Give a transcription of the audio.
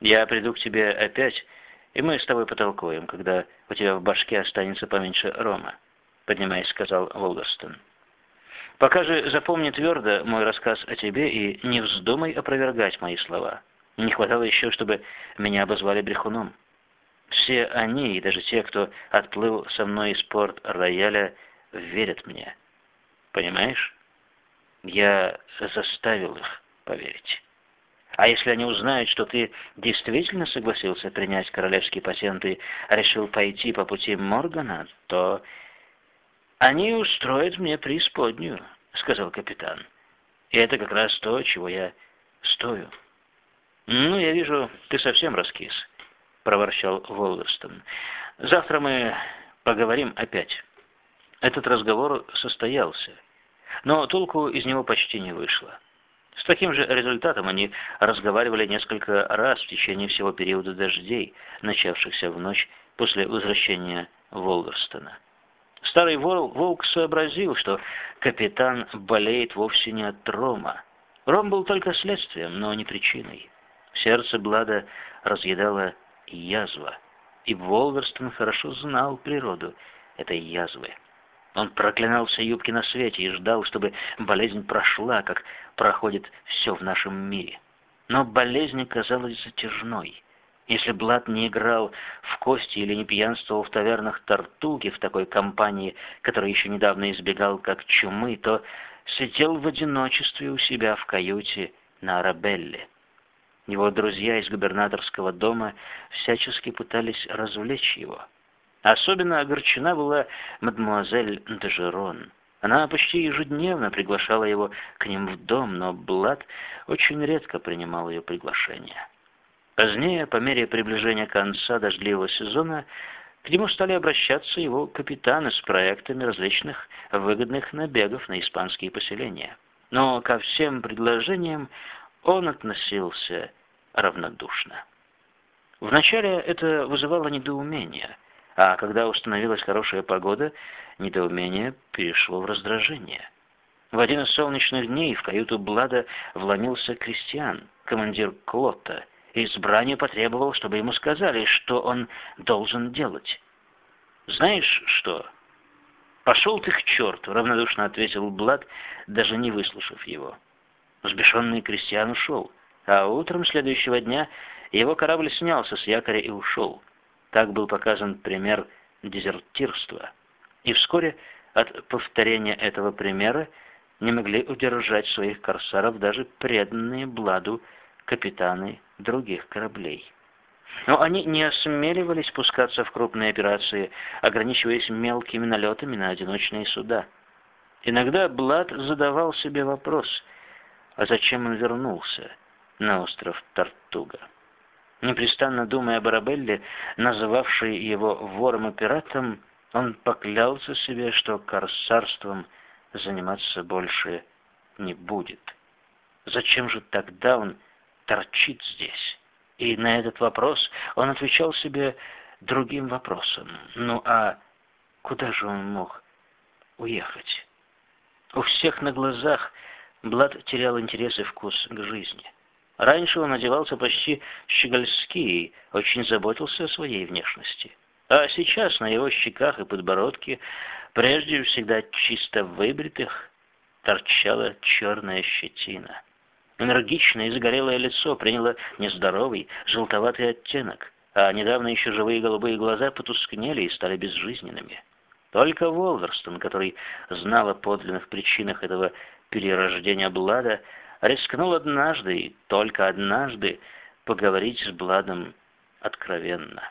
Я приду к тебе опять, и мы с тобой потолкуем, когда у тебя в башке останется поменьше рома», — поднимаясь, сказал Волгерстон. «Пока же запомни твердо мой рассказ о тебе и не вздумай опровергать мои слова. Не хватало еще, чтобы меня обозвали брехуном. Все они, и даже те, кто отплыл со мной из порт рояля, верят мне. Понимаешь? Я заставил их поверить». А если они узнают, что ты действительно согласился принять королевский патент и решил пойти по пути Моргана, то они устроят мне преисподнюю, — сказал капитан. И это как раз то, чего я стою. Ну, я вижу, ты совсем раскис, — проворчал Волверстон. Завтра мы поговорим опять. Этот разговор состоялся, но толку из него почти не вышло. С таким же результатом они разговаривали несколько раз в течение всего периода дождей, начавшихся в ночь после возвращения Волверстона. Старый волк сообразил, что капитан болеет вовсе не от рома. Ром был только следствием, но не причиной. Сердце Блада разъедала язва, и Волверстон хорошо знал природу этой язвы. Он проклинал все юбки на свете и ждал, чтобы болезнь прошла, как проходит все в нашем мире. Но болезнь казалась затяжной. Если Блад не играл в кости или не пьянствовал в тавернах Тартуги в такой компании, которой еще недавно избегал как чумы, то сидел в одиночестве у себя в каюте на Арабелле. Его друзья из губернаторского дома всячески пытались развлечь его — Особенно огорчена была мадемуазель Дежерон. Она почти ежедневно приглашала его к ним в дом, но Блад очень редко принимал ее приглашение. Позднее, по мере приближения конца дождливого сезона, к нему стали обращаться его капитаны с проектами различных выгодных набегов на испанские поселения. Но ко всем предложениям он относился равнодушно. Вначале это вызывало недоумение – а когда установилась хорошая погода, недоумение перешло в раздражение. В один из солнечных дней в каюту Блада вломился Кристиан, командир Клотта, и избрание потребовал, чтобы ему сказали, что он должен делать. «Знаешь что?» «Пошел ты к черту!» — равнодушно ответил Блад, даже не выслушав его. Взбешенный Кристиан ушел, а утром следующего дня его корабль снялся с якоря и ушел. Так был показан пример дезертирства. И вскоре от повторения этого примера не могли удержать своих корсаров даже преданные Бладу капитаны других кораблей. Но они не осмеливались пускаться в крупные операции, ограничиваясь мелкими налетами на одиночные суда. Иногда Блад задавал себе вопрос, а зачем он вернулся на остров Тартуга? Непрестанно думая о Барабелле, называвшей его вором и пиратом, он поклялся себе, что корсарством заниматься больше не будет. Зачем же тогда он торчит здесь? И на этот вопрос он отвечал себе другим вопросом. Ну а куда же он мог уехать? У всех на глазах Блад терял интерес и вкус к жизни. Раньше он одевался почти щегольски и очень заботился о своей внешности. А сейчас на его щеках и подбородке, прежде всегда чисто выбритых, торчала черная щетина. Энергичное и загорелое лицо приняло нездоровый, желтоватый оттенок, а недавно еще живые голубые глаза потускнели и стали безжизненными. Только Волверстон, который знал о подлинных причинах этого перерождения Блада, рискнул однажды, только однажды, поговорить с Бладом откровенно.